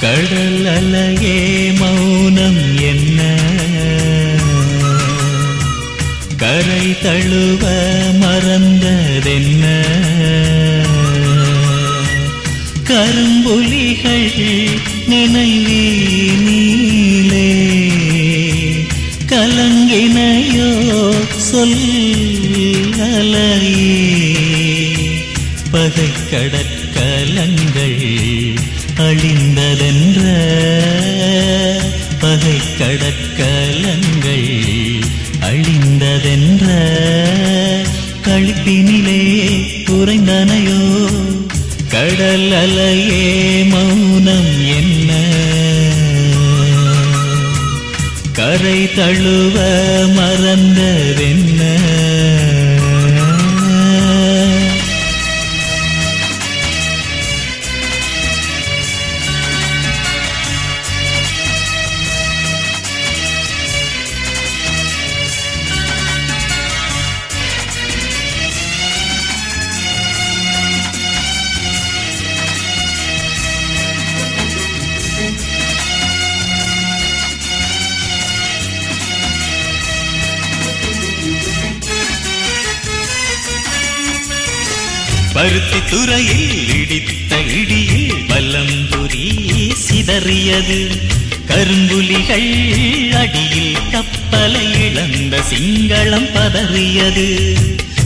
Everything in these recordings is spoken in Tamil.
கடல் அலையே மௌனம் என்ன? கரை தழுவ மறந்ததென்ன? கரும்புலிகள் நினைவீனீலே கலங்கினையோ சொல் அலையே. பகை கடற்கலங்கள் அழிந்ததென்ற பகை கடற்கலங்கள் அழிந்ததென்ற கழிப்பினிலே குறைந்தனையோ கடல் அலையே மௌனம் என்ன? கரை தழுவ மறந்ததென்ன? பருத்தி துறையில் இடித்த இடியில் வல்லம்புரி சிதறியது. கரும்புலிகள் அடியில் கப்பலை இழந்த சிங்களம் பதறியது.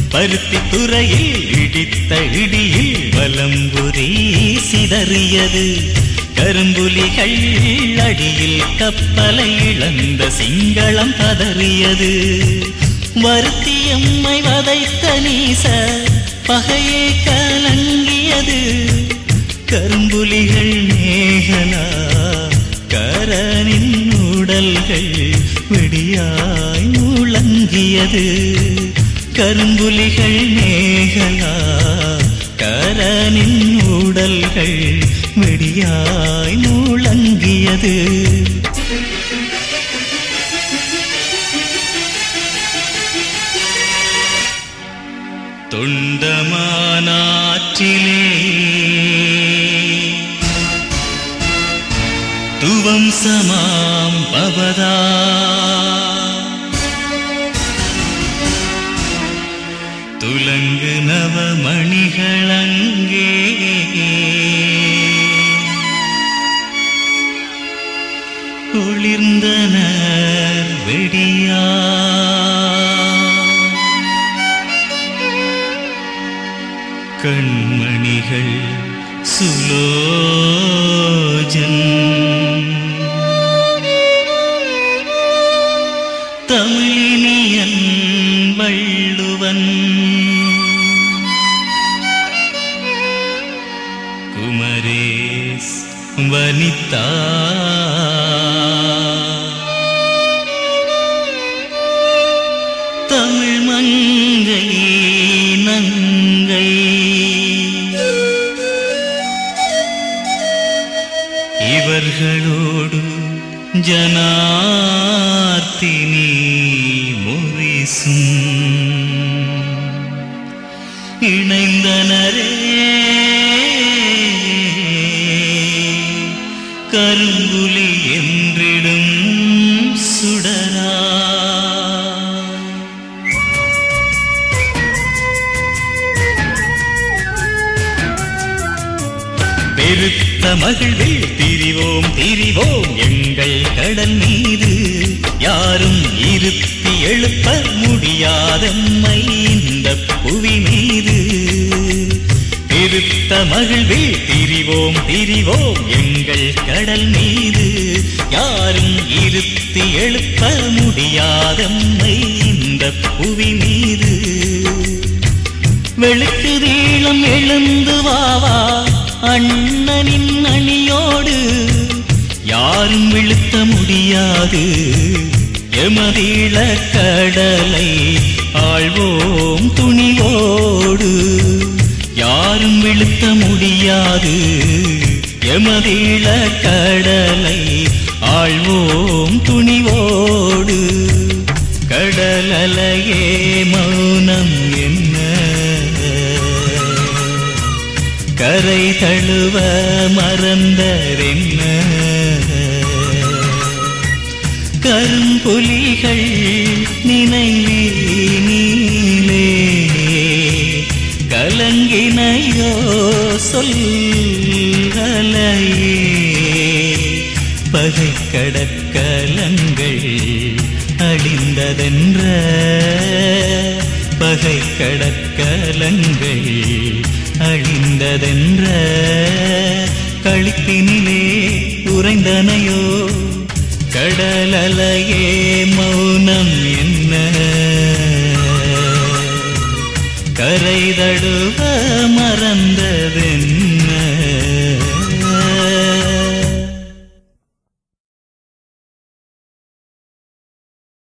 பருத்தி துறையில் இடித்த இடியில் வலம்புரி சிதறியது. கரும்புலிகள் அடியில் கப்பலை இழந்த சிங்களம் பதறியது. வருத்தியம்மை வதைத்த நீச பகையே கலங்கியது கரும்புலிகள் மேகனா கரனின் உடல்கள் வெடியாய் முழங்கியது கரும்புலிகள் மேகலா கரனின் உடல்கள் வெடியாய் முழங்கியது தொண்டமானாற்றிலே துவம் சமாம் பவதா. துலங்கு நவமணிகளங்கே கண்மணிகள் சுலோஜன். தமிழினியன் வள்ளுவன் குமரேஸ் வனிதா தேவர்களோடு ஜனார்த்தினி முரிசும் இணைந்தனரே கருங்குலி என்றிடும் சுடரா. பெருக்கு மகிழ்வில் திரிவோம் திரிவோம் எங்கள் கடல் மீது. யாரும் இருத்தி எழுப்ப முடியாதம்மை இந்த புவி மீது. திருத்த மகிழ்வில் திரிவோம் திரிவோம் எங்கள் கடல் மீது. யாரும் இருத்தி எழுப்ப முடியாதம்மை இந்த புவி மீது. வெளுத்து நீளம் எழுந்து வாவா அண்ணனின் அணியோடு யாரும் விழுத்த முடியாது. எமதீழ கடலை ஆழ்வோம் துணிவோடு யாரும் விழுத்த முடியாது. எமதீழ கடலை ஆழ்வோம் துணிவோடு. கடலலையே மௌனம் என்ன கரை தழுவ மறந்தரென்ன? கரும்புலிகள் நினைவினிலே கலங்கினையோ சொல்லலையே பகை கடற்கலங்கள் அழிந்ததென்ற பகை கடற்கலங்கள் அழிந்ததென்ற களிப்பினிலே உறைந்தனையோ கடலலையே மௌனம் என்ன? கரை தடுவ மறந்ததென்ன